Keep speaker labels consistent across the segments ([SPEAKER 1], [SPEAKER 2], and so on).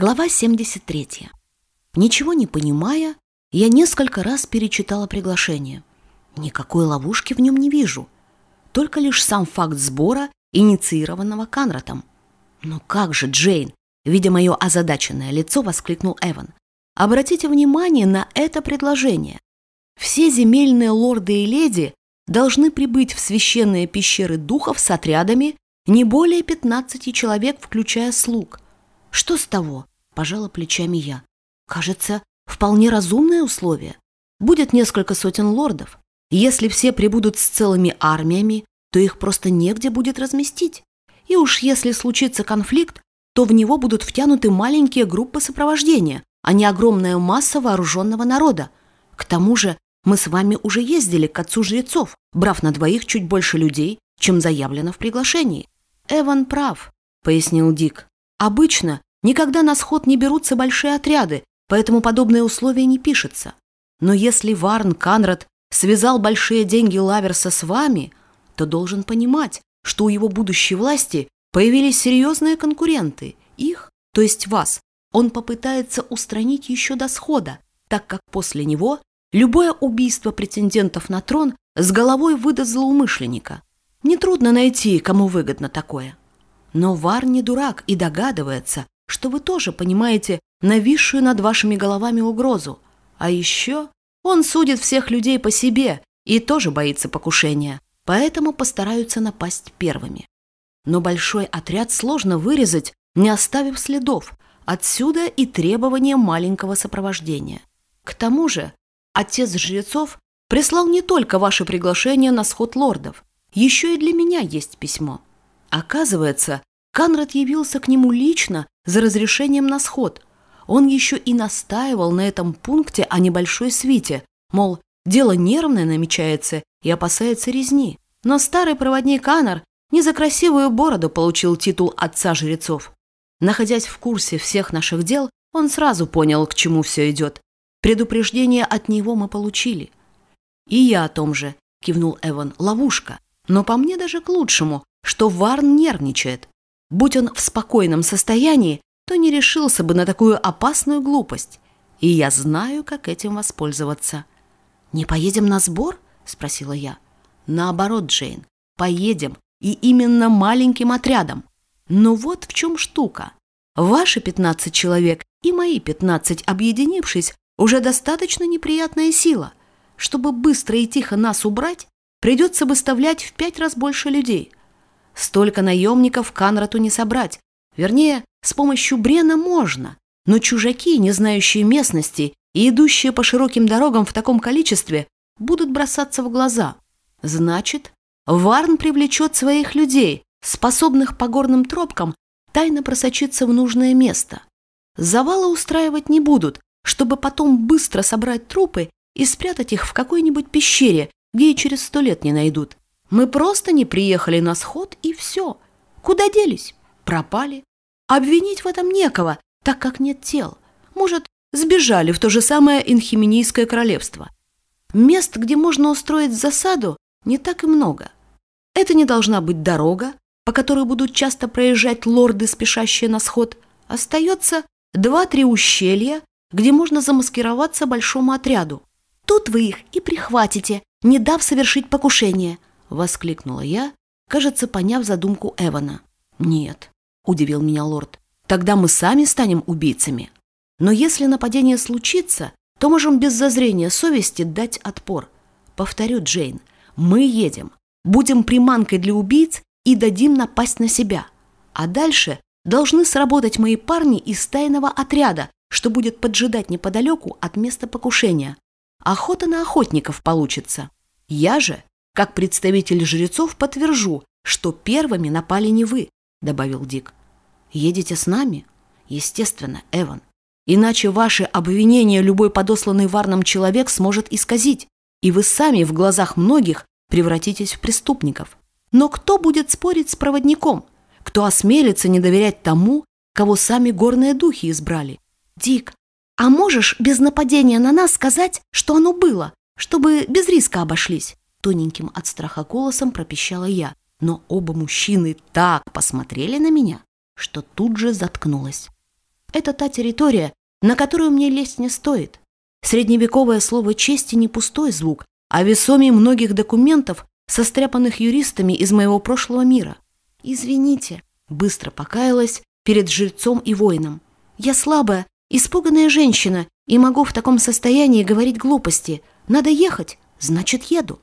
[SPEAKER 1] Глава 73. Ничего не понимая, я несколько раз перечитала приглашение. Никакой ловушки в нем не вижу. Только лишь сам факт сбора, инициированного Канратом. «Ну как же, Джейн!» Видя мое озадаченное лицо, воскликнул Эван. «Обратите внимание на это предложение. Все земельные лорды и леди должны прибыть в священные пещеры духов с отрядами не более 15 человек, включая слуг. Что с того? Пожала плечами я. Кажется, вполне разумное условие. Будет несколько сотен лордов. Если все прибудут с целыми армиями, то их просто негде будет разместить. И уж если случится конфликт, то в него будут втянуты маленькие группы сопровождения, а не огромная масса вооруженного народа. К тому же мы с вами уже ездили к отцу жрецов, брав на двоих чуть больше людей, чем заявлено в приглашении. Эван прав, пояснил Дик. Обычно никогда на сход не берутся большие отряды, поэтому подобное условие не пишется. Но если Варн Канрад связал большие деньги Лаверса с вами, то должен понимать, что у его будущей власти появились серьезные конкуренты. Их, то есть вас, он попытается устранить еще до схода, так как после него любое убийство претендентов на трон с головой выдаст злоумышленника. Нетрудно найти, кому выгодно такое. Но Вар не дурак и догадывается, что вы тоже понимаете нависшую над вашими головами угрозу. А еще он судит всех людей по себе и тоже боится покушения, поэтому постараются напасть первыми. Но большой отряд сложно вырезать, не оставив следов. Отсюда и требование маленького сопровождения. К тому же, отец жрецов прислал не только ваше приглашение на сход лордов, еще и для меня есть письмо. Оказывается, Канрад явился к нему лично за разрешением на сход. Он еще и настаивал на этом пункте о небольшой свите, мол, дело нервное намечается и опасается резни. Но старый проводник Анар не за красивую бороду получил титул отца жрецов. Находясь в курсе всех наших дел, он сразу понял, к чему все идет. Предупреждение от него мы получили. И я о том же, кивнул Эван, ловушка. Но по мне даже к лучшему, что Варн нервничает. Будь он в спокойном состоянии, то не решился бы на такую опасную глупость. И я знаю, как этим воспользоваться. «Не поедем на сбор?» – спросила я. «Наоборот, Джейн, поедем, и именно маленьким отрядом. Но вот в чем штука. Ваши 15 человек и мои 15, объединившись, уже достаточно неприятная сила. Чтобы быстро и тихо нас убрать, придется выставлять в пять раз больше людей. Столько наемников Канрату не собрать. Вернее, с помощью Брена можно, но чужаки, не знающие местности и идущие по широким дорогам в таком количестве, будут бросаться в глаза. Значит, Варн привлечет своих людей, способных по горным тропкам тайно просочиться в нужное место. Завалы устраивать не будут, чтобы потом быстро собрать трупы и спрятать их в какой-нибудь пещере, где и через сто лет не найдут. Мы просто не приехали на сход, и все. Куда делись? Пропали. Обвинить в этом некого, так как нет тел. Может, сбежали в то же самое Инхименийское королевство. Мест, где можно устроить засаду, не так и много. Это не должна быть дорога, по которой будут часто проезжать лорды, спешащие на сход. Остается два-три ущелья, где можно замаскироваться большому отряду. Тут вы их и прихватите, не дав совершить покушение, воскликнула я, кажется, поняв задумку Эвана. Нет, удивил меня лорд, тогда мы сами станем убийцами. Но если нападение случится, то можем без зазрения совести дать отпор. Повторю, Джейн, мы едем, будем приманкой для убийц и дадим напасть на себя. А дальше должны сработать мои парни из тайного отряда, что будет поджидать неподалеку от места покушения. Охота на охотников получится. Я же, как представитель жрецов, подтвержу, что первыми напали не вы, добавил Дик. Едете с нами? Естественно, Эван. Иначе ваши обвинения любой подосланный варном человек сможет исказить, и вы сами в глазах многих превратитесь в преступников. Но кто будет спорить с проводником? Кто осмелится не доверять тому, кого сами горные духи избрали? Дик, а можешь без нападения на нас сказать, что оно было, чтобы без риска обошлись? Тоненьким от страха голосом пропищала я, но оба мужчины так посмотрели на меня, что тут же заткнулась. Это та территория, на которую мне лезть не стоит. Средневековое слово «чести» не пустой звук, а весомее многих документов, состряпанных юристами из моего прошлого мира. «Извините», — быстро покаялась перед жрецом и воином. «Я слабая, испуганная женщина и могу в таком состоянии говорить глупости. Надо ехать, значит, еду».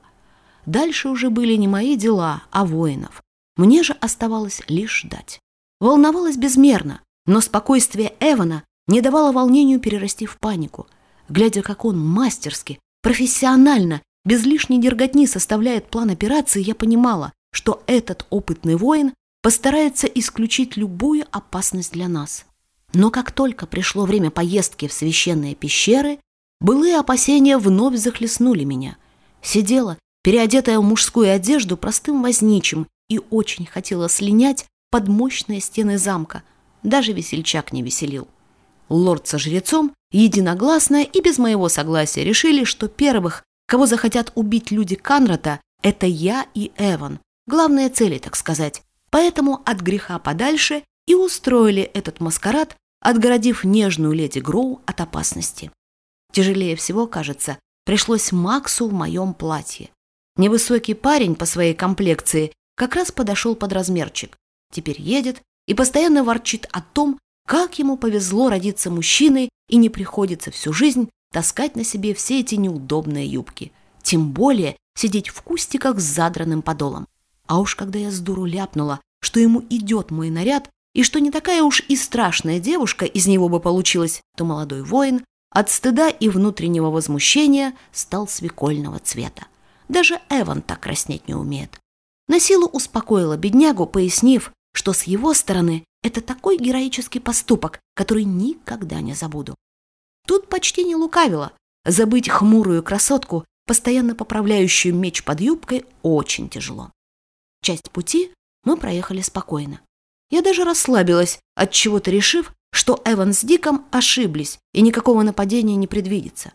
[SPEAKER 1] Дальше уже были не мои дела, а воинов. Мне же оставалось лишь ждать. Волновалась безмерно, но спокойствие Эвана не давало волнению перерасти в панику. Глядя, как он мастерски, профессионально, без лишней дерготни составляет план операции, я понимала, что этот опытный воин постарается исключить любую опасность для нас. Но как только пришло время поездки в священные пещеры, былые опасения вновь захлестнули меня. Сидела, переодетая в мужскую одежду простым возничим, и очень хотела слинять под мощные стены замка. Даже весельчак не веселил. Лорд со жрецом единогласно и без моего согласия решили, что первых, кого захотят убить люди Канрата, это я и Эван. Главные цели, так сказать. Поэтому от греха подальше и устроили этот маскарад, отгородив нежную леди Гроу от опасности. Тяжелее всего, кажется, пришлось Максу в моем платье. Невысокий парень по своей комплекции как раз подошел под размерчик. Теперь едет и постоянно ворчит о том, как ему повезло родиться мужчиной и не приходится всю жизнь таскать на себе все эти неудобные юбки. Тем более сидеть в кустиках с задранным подолом. А уж когда я с дуру ляпнула, что ему идет мой наряд, и что не такая уж и страшная девушка из него бы получилась, то молодой воин от стыда и внутреннего возмущения стал свекольного цвета. Даже Эван так краснеть не умеет. На силу успокоила беднягу, пояснив, что с его стороны это такой героический поступок, который никогда не забуду. Тут почти не лукавила. Забыть хмурую красотку, постоянно поправляющую меч под юбкой, очень тяжело. Часть пути мы проехали спокойно. Я даже расслабилась, от чего то решив, что Эван с Диком ошиблись и никакого нападения не предвидится.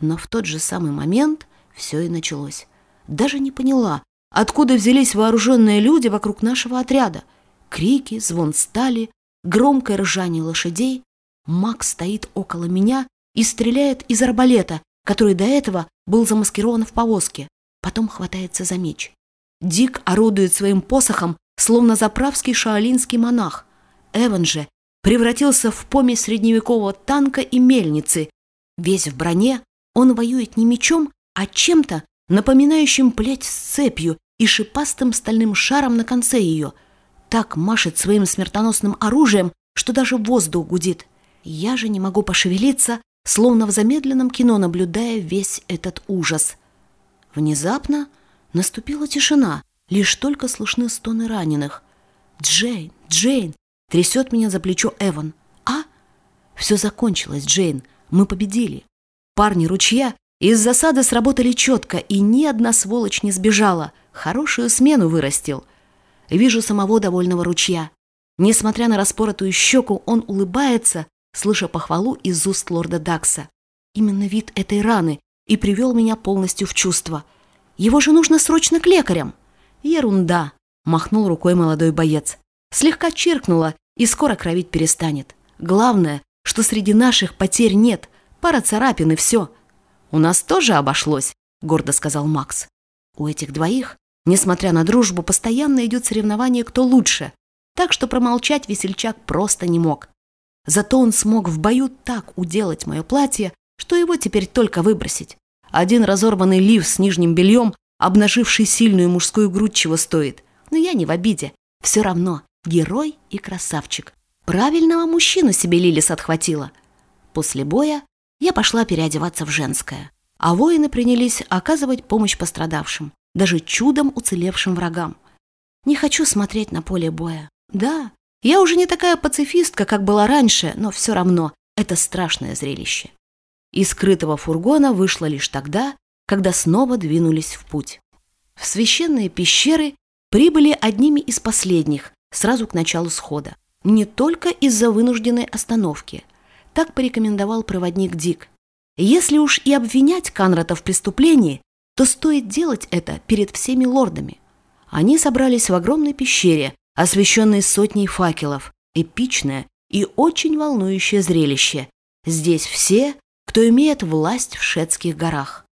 [SPEAKER 1] Но в тот же самый момент все и началось. Даже не поняла, откуда взялись вооруженные люди вокруг нашего отряда. Крики, звон стали, громкое ржание лошадей. Макс стоит около меня и стреляет из арбалета, который до этого был замаскирован в повозке. Потом хватается за меч. Дик орудует своим посохом, словно заправский шаолинский монах. Эван же превратился в помесь средневекового танка и мельницы. Весь в броне, он воюет не мечом, а чем-то, напоминающим плеть с цепью и шипастым стальным шаром на конце ее. Так машет своим смертоносным оружием, что даже воздух гудит. Я же не могу пошевелиться, словно в замедленном кино наблюдая весь этот ужас. Внезапно наступила тишина, лишь только слышны стоны раненых. «Джейн! Джейн!» — трясет меня за плечо Эван. «А?» «Все закончилось, Джейн. Мы победили. Парни ручья из засады сработали четко, и ни одна сволочь не сбежала. Хорошую смену вырастил. Вижу самого довольного ручья. Несмотря на распоротую щеку, он улыбается, слыша похвалу из уст лорда Дакса. Именно вид этой раны и привел меня полностью в чувство. Его же нужно срочно к лекарям. Ерунда, махнул рукой молодой боец. Слегка чиркнула, и скоро кровить перестанет. Главное, что среди наших потерь нет. Пара царапин и все. «У нас тоже обошлось», — гордо сказал Макс. «У этих двоих, несмотря на дружбу, постоянно идет соревнование, кто лучше, так что промолчать весельчак просто не мог. Зато он смог в бою так уделать мое платье, что его теперь только выбросить. Один разорванный лиф с нижним бельем, обнаживший сильную мужскую грудь, чего стоит. Но я не в обиде. Все равно герой и красавчик. Правильного мужчину себе Лилис отхватила. После боя я пошла переодеваться в женское, а воины принялись оказывать помощь пострадавшим, даже чудом уцелевшим врагам. Не хочу смотреть на поле боя. Да, я уже не такая пацифистка, как была раньше, но все равно это страшное зрелище. Из скрытого фургона вышло лишь тогда, когда снова двинулись в путь. В священные пещеры прибыли одними из последних, сразу к началу схода. Не только из-за вынужденной остановки – так порекомендовал проводник Дик. Если уж и обвинять Канрата в преступлении, то стоит делать это перед всеми лордами. Они собрались в огромной пещере, освещенной сотней факелов. Эпичное, и очень волнующее зрелище. Здесь все, кто имеет власть в Шетских горах.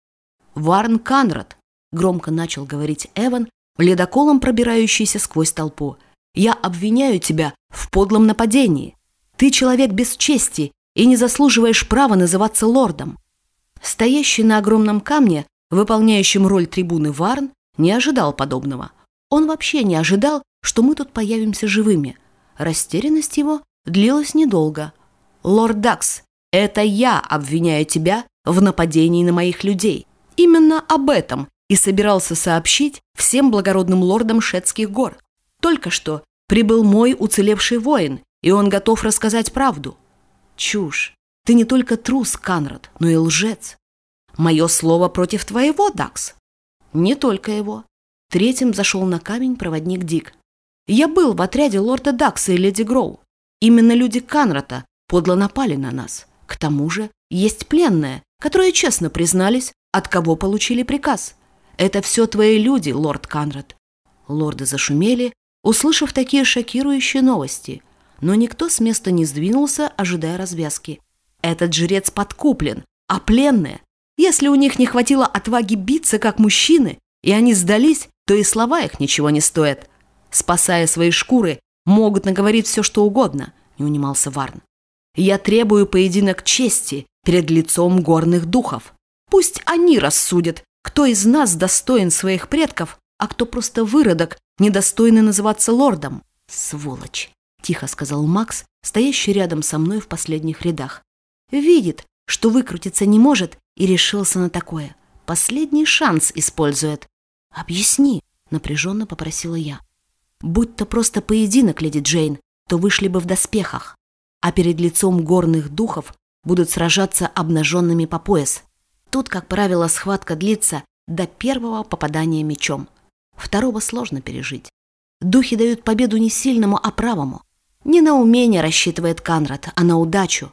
[SPEAKER 1] «Варн Канрад», — громко начал говорить Эван, ледоколом пробирающийся сквозь толпу. «Я обвиняю тебя в подлом нападении. Ты человек без чести и не заслуживаешь права называться лордом». Стоящий на огромном камне, выполняющем роль трибуны Варн, не ожидал подобного. Он вообще не ожидал, что мы тут появимся живыми. Растерянность его длилась недолго. «Лорд Дакс, это я обвиняю тебя в нападении на моих людей. Именно об этом и собирался сообщить всем благородным лордам Шетских гор. Только что прибыл мой уцелевший воин, и он готов рассказать правду. Чушь. Ты не только трус, Канрад, но и лжец. Мое слово против твоего, Дакс. Не только его. Третьим зашел на камень проводник Дик. Я был в отряде лорда Дакса и леди Гроу. Именно люди Канрата подло напали на нас. К тому же есть пленные, которые честно признались, от кого получили приказ. Это все твои люди, лорд Канрад. Лорды зашумели, услышав такие шокирующие новости, но никто с места не сдвинулся, ожидая развязки. Этот жрец подкуплен, а пленные, если у них не хватило отваги биться, как мужчины, и они сдались, то и слова их ничего не стоят спасая свои шкуры, могут наговорить все, что угодно», — не унимался Варн. «Я требую поединок чести перед лицом горных духов. Пусть они рассудят, кто из нас достоин своих предков, а кто просто выродок, недостойный называться лордом». «Сволочь!» — тихо сказал Макс, стоящий рядом со мной в последних рядах. «Видит, что выкрутиться не может, и решился на такое. Последний шанс использует». «Объясни», — напряженно попросила я. Будь то просто поединок, леди Джейн, то вышли бы в доспехах, а перед лицом горных духов будут сражаться обнаженными по пояс. Тут, как правило, схватка длится до первого попадания мечом. Второго сложно пережить. Духи дают победу не сильному, а правому. Не на умение рассчитывает Канрад, а на удачу.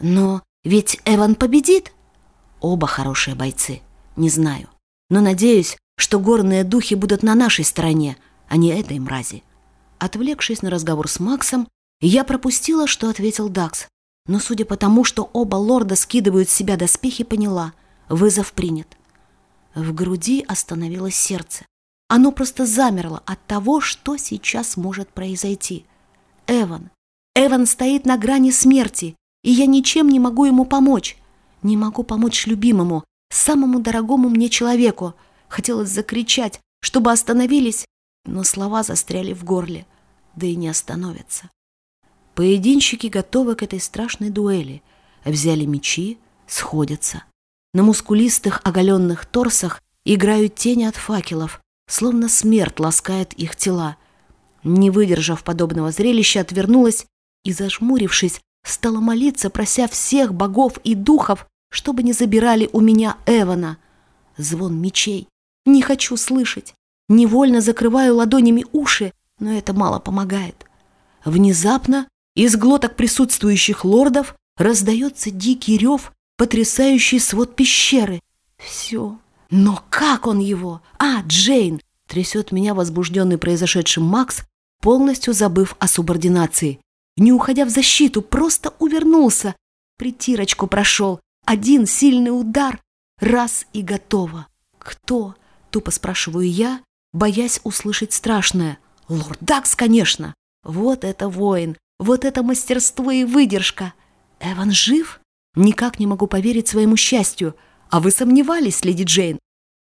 [SPEAKER 1] Но ведь Эван победит. Оба хорошие бойцы. Не знаю. Но надеюсь, что горные духи будут на нашей стороне, а не этой мрази. Отвлекшись на разговор с Максом, я пропустила, что ответил Дакс. Но судя по тому, что оба лорда скидывают с себя доспехи, поняла — вызов принят. В груди остановилось сердце. Оно просто замерло от того, что сейчас может произойти. Эван. Эван стоит на грани смерти, и я ничем не могу ему помочь. Не могу помочь любимому, самому дорогому мне человеку. Хотелось закричать, чтобы остановились, но слова застряли в горле, да и не остановятся. Поединщики готовы к этой страшной дуэли, взяли мечи, сходятся. На мускулистых оголенных торсах играют тени от факелов, словно смерть ласкает их тела. Не выдержав подобного зрелища, отвернулась и, зажмурившись, стала молиться, прося всех богов и духов, чтобы не забирали у меня Эвана. Звон мечей. Не хочу слышать. Невольно закрываю ладонями уши, но это мало помогает. Внезапно из глоток присутствующих лордов раздается дикий рев, потрясающий свод пещеры. Все. Но как он его? А, Джейн! Трясет меня возбужденный произошедшим Макс, полностью забыв о субординации. Не уходя в защиту, просто увернулся. Притирочку прошел. Один сильный удар. Раз и готово. Кто? Тупо спрашиваю я, боясь услышать страшное. «Лорд Дакс, конечно! Вот это воин! Вот это мастерство и выдержка! Эван жив? Никак не могу поверить своему счастью. А вы сомневались, леди Джейн?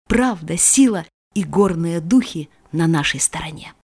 [SPEAKER 1] Правда, сила и горные духи на нашей стороне».